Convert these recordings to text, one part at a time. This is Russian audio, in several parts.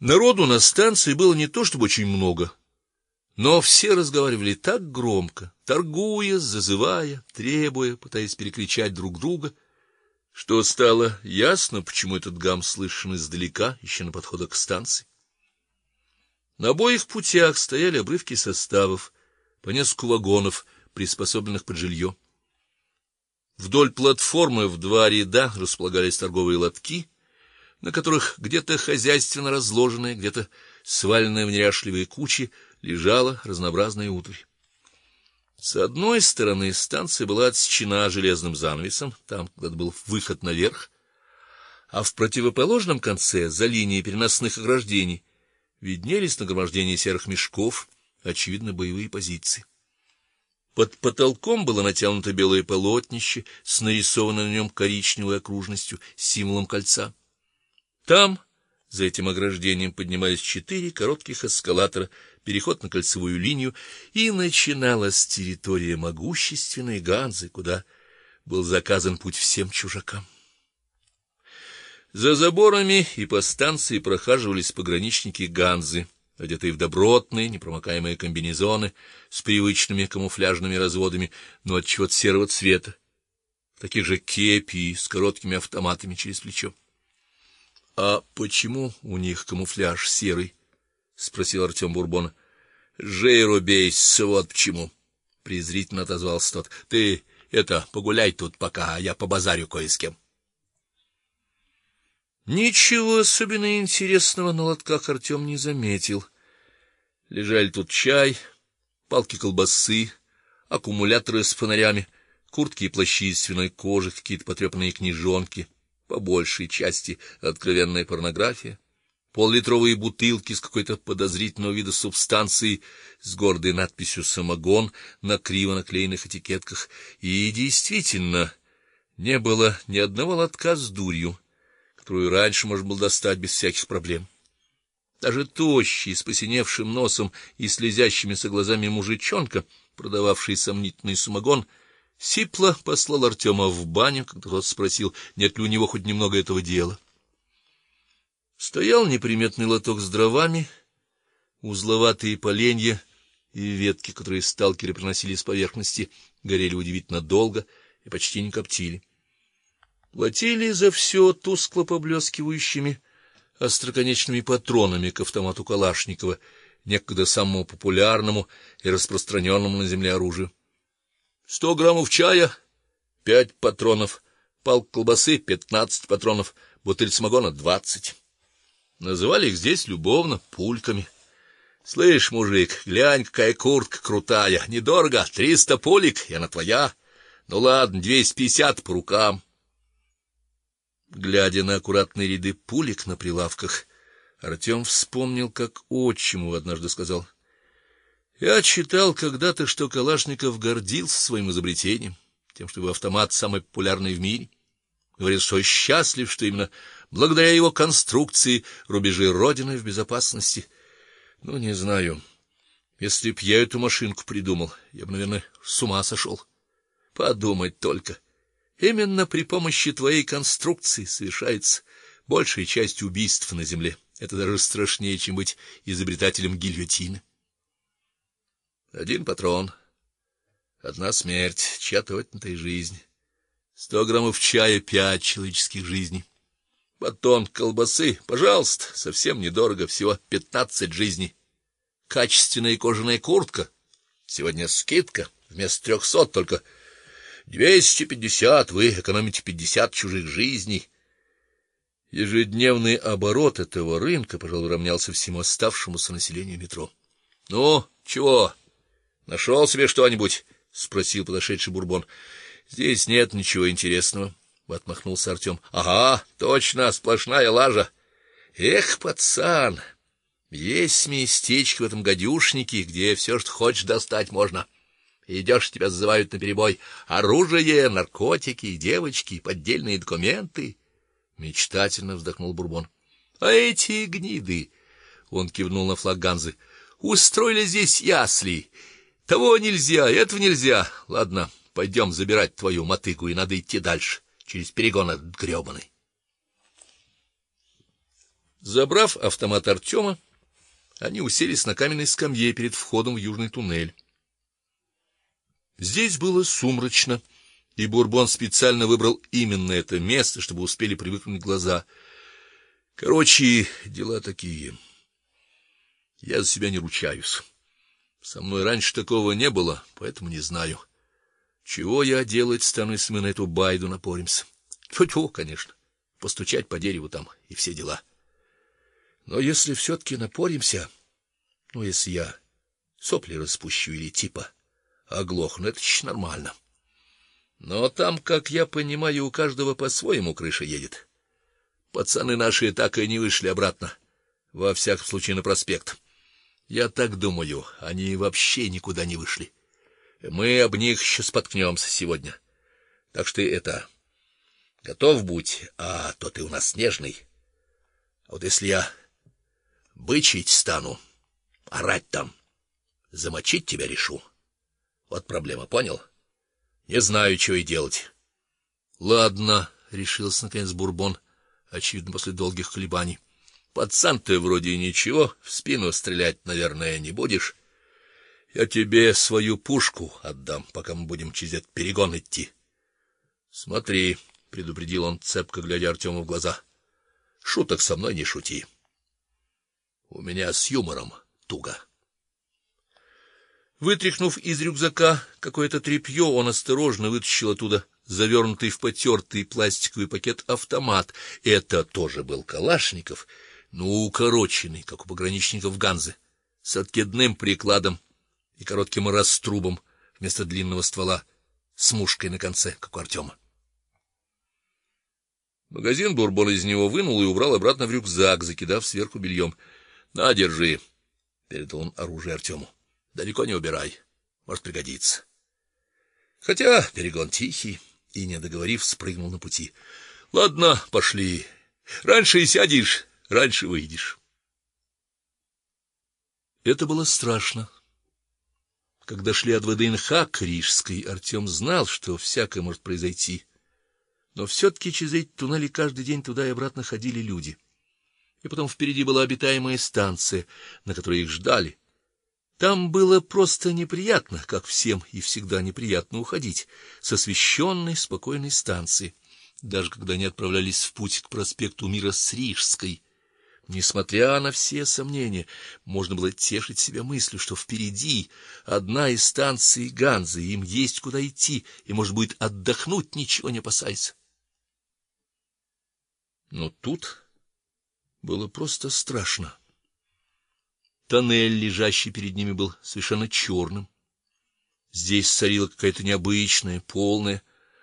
Народу на станции было не то чтобы очень много, но все разговаривали так громко, торгуя, зазывая, требуя, пытаясь перекричать друг друга, что стало ясно, почему этот гам слышен издалека, еще на подходах к станции. На обоих путях стояли обрывки составов, по несколько вагонов, приспособленных под жилье. Вдоль платформы в два ряда располагались торговые лотки, на которых где-то хозяйственно разложенные, где-то сваленные в неряшливые кучи лежала разнообразная утварь. С одной стороны станция была отсечена железным занавесом, там когда был выход наверх, а в противоположном конце, за линией переносных ограждений, виднелись нагромождения серых мешков, очевидно, боевые позиции. Под потолком было натянуто белое полотнище с нарисованной на нем коричневой окружностью, символом кольца. Там, за этим ограждением, поднимались четыре коротких эскалатора переход на кольцевую линию, и начиналась территория могущественной Ганзы, куда был заказан путь всем чужакам. За заборами и по станции прохаживались пограничники Ганзы, одетые в добротные, непромокаемые комбинезоны с привычными камуфляжными разводами, но от чего-то серого цвета, таких же кепи с короткими автоматами через плечо. А почему у них камуфляж серый? спросил Артем Бурбон. Жейру бейся, вот почему, презрительно отозвался тот. Ты это погуляй тут пока, а я побазарю кое с кем. Ничего особенно интересного на лотках Артем не заметил. Лежали тут чай, палки колбасы, аккумуляторы с фонарями, куртки и плащи из свиной кожи, какие-то потрепанные книжонки, по большей части откровенная порнография поллитровые бутылки с какой-то подозрительного вида субстанцией с гордой надписью самогон на криво наклеенных этикетках, и действительно не было ни одного лотка с дурью, которую раньше можно было достать без всяких проблем. Даже тощий, с посиневшим носом и слезящимися глазами мужичонка, продававший сомнительный самогон, сипло послал Артема в баню, когда тот спросил, нет ли у него хоть немного этого дела. Стоял неприметный лоток с дровами, узловатые поленья и ветки, которые сталкеры приносили с поверхности, горели удивительно долго и почти не коптили. Платили за все тускло поблескивающими остроконечными патронами к автомату Калашникова, некогда самому популярному и распространенному на земле оружию. Сто граммов чая, пять патронов, палка колбасы пятнадцать патронов, бутыль самогона двадцать. Называли их здесь любовно пульками. Слышь, мужик, глянь, какая куртка крутая, недорого, триста пулек, и она твоя. Ну ладно, двести пятьдесят по рукам. Глядя на аккуратные ряды пулек на прилавках, Артем вспомнил, как отчиму однажды сказал: "Я читал когда-то, что Калашников гордился своим изобретением, тем, что его автомат самый популярный в мире. Говорит, что счастлив, что именно благодаря его конструкции рубежи родины в безопасности. Ну, не знаю. Если б я эту машинку придумал, я бы, наверное, с ума сошел. Подумать только. Именно при помощи твоей конструкции совершается большая часть убийств на земле. Это даже страшнее, чем быть изобретателем гильотины. Один патрон, одна смерть, чья-то отнятая жизнь. Сто граммов чая пять человеческих жизней. Батон колбасы, пожалуйста, совсем недорого, всего пятнадцать жизней. Качественная кожаная куртка. Сегодня скидка, вместо трехсот только двести пятьдесят, вы экономите пятьдесят чужих жизней. Ежедневный оборот этого рынка, пожалуй, равнялся всему оставшемуся населению метро. Ну, чего? Нашел себе что-нибудь? спросил подошедший Бурбон. Здесь нет ничего интересного отмахнулся Артем. — Ага, точно, сплошная лажа. Эх, пацан, есть местечко в этом гадюшнике, где все, что хочешь, достать можно. Идешь, тебя зазывают на перебой. Оружие, наркотики, девочки, поддельные документы. Мечтательно вздохнул Бурбон. А эти гниды, он кивнул на флаг Ганзы. Устроили здесь ясли. Того нельзя, этого нельзя. Ладно, пойдем забирать твою мотыгу, и надо идти дальше через перегон этот грёбаный. Забрав автомат Артема, они уселись на каменной скамье перед входом в южный туннель. Здесь было сумрачно, и Бурбон специально выбрал именно это место, чтобы успели привыкнуть глаза. Короче, дела такие. Я за себя не ручаюсь. Со мной раньше такого не было, поэтому не знаю. Чего я делать стану, если мы на эту байду напоримся? Тьфу-тьфу, конечно. Постучать по дереву там и все дела. Но если все таки напоримся, ну если я сопли распущу или типа оглохну, это ж нормально. Но там, как я понимаю, у каждого по-своему крыша едет. Пацаны наши так и не вышли обратно, во всяком случае на проспект. Я так думаю, они вообще никуда не вышли. Мы об них еще споткнемся сегодня. Так что это готов будь, а то ты у нас нежный. А вот если я бычить стану, орать там, замочить тебя решу. Вот проблема, понял? Не знаю, что и делать. Ладно, решился наконец Бурбон, очевидно после долгих колебаний. Пацан ты вроде ничего, в спину стрелять, наверное, не будешь. Я тебе свою пушку отдам, пока мы будем через этот перегон идти. Смотри, предупредил он, цепко глядя Артему в глаза. Шуток со мной не шути. У меня с юмором туго. Вытряхнув из рюкзака какое-то тряпье, он осторожно вытащил оттуда завернутый в потертый пластиковый пакет автомат. Это тоже был Калашников ну, укороченный, как у пограничников Ганзы, с откидным прикладом и коротким раструбом вместо длинного ствола с мушкой на конце, как у Артема. Магазин Бурбон из него вынул и убрал обратно в рюкзак, закидав сверху бельем. — На, держи, передал он оружие Артему. — Далеко не убирай, может пригодится. Хотя перегон тихий, и не договорив, спрыгнул на пути. Ладно, пошли. Раньше и сядешь, раньше выйдешь. Это было страшно. Когда шли от ВДНХ к Рижской, Артем знал, что всякое может произойти. Но все таки через эти туннели каждый день туда и обратно ходили люди. И потом впереди была обитаемая станция, на которой их ждали. Там было просто неприятно, как всем и всегда неприятно уходить с освещенной, спокойной станции, даже когда они отправлялись в путь к проспекту Мира с Рижской. Несмотря на все сомнения, можно было тешить себя мыслью, что впереди одна из станций Ганзы, им есть куда идти, и может будет отдохнуть, ничего не опасаясь. Но тут было просто страшно. Тоннель, лежащий перед ними, был совершенно черным. Здесь царила какая-то необычная, полная,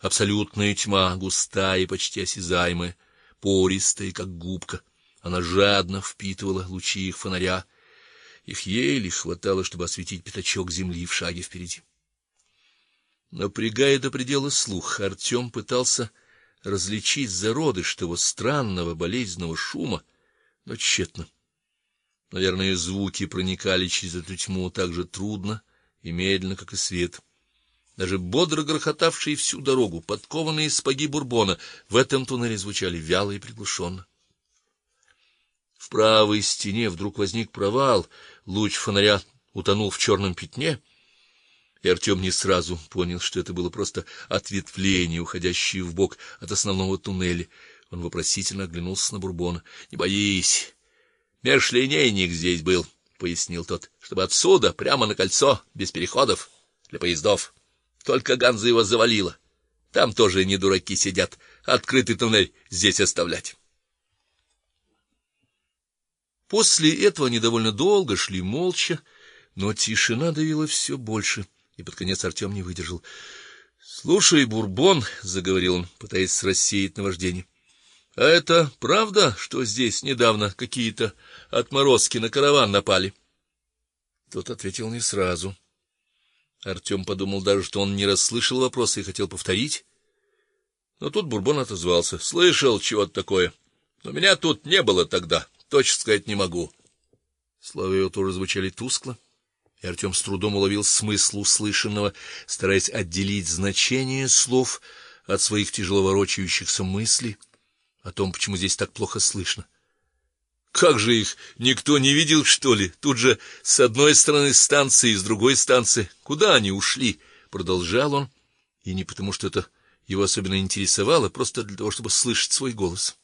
абсолютная тьма, густая и почти осязаемая, пористая, как губка. Она жадно впитывала лучи их фонаря. Их еле хватало, чтобы осветить пятачок земли в шаге впереди. Напрягая до предела слух, Артем пытался различить зародыш того странного болезненного шума, но тщетно. Наверное, звуки проникали через эту тьму так же трудно и медленно, как и свет. Даже бодро грохотавшие всю дорогу подкованные сапоги бурбона в этом туннеле звучали вяло и приглушенно. В правой стене вдруг возник провал, луч фонаря утонул в черном пятне, и Артем не сразу понял, что это было просто ответвление, уходящее в бок от основного туннеля. Он вопросительно оглянулся на Бурбона. "Не боись. Межлинейник здесь был", пояснил тот, "чтобы отсюда прямо на кольцо, без переходов для поездов. Только Ганза его завалила. Там тоже не дураки сидят, открытый туннель здесь оставлять". После этого они довольно долго шли молча, но тишина давила все больше, и под конец Артем не выдержал. "Слушай, Бурбон", заговорил он, пытаясь рассеять наваждение. "А это правда, что здесь недавно какие-то отморозки на караван напали?" Тот ответил не сразу. Артем подумал даже, что он не расслышал вопроса и хотел повторить. Но тут Бурбон отозвался: "Слышал чего-то такое, но меня тут не было тогда точно сказать не могу. Слова его тоже звучали тускло, и Артем с трудом уловил смысл услышанного, стараясь отделить значение слов от своих тяжело ворочающихся мыслей о том, почему здесь так плохо слышно. Как же их никто не видел, что ли? Тут же с одной стороны станции, с другой станции. Куда они ушли? продолжал он, и не потому, что это его особенно интересовало, просто для того, чтобы слышать свой голос.